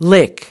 lick.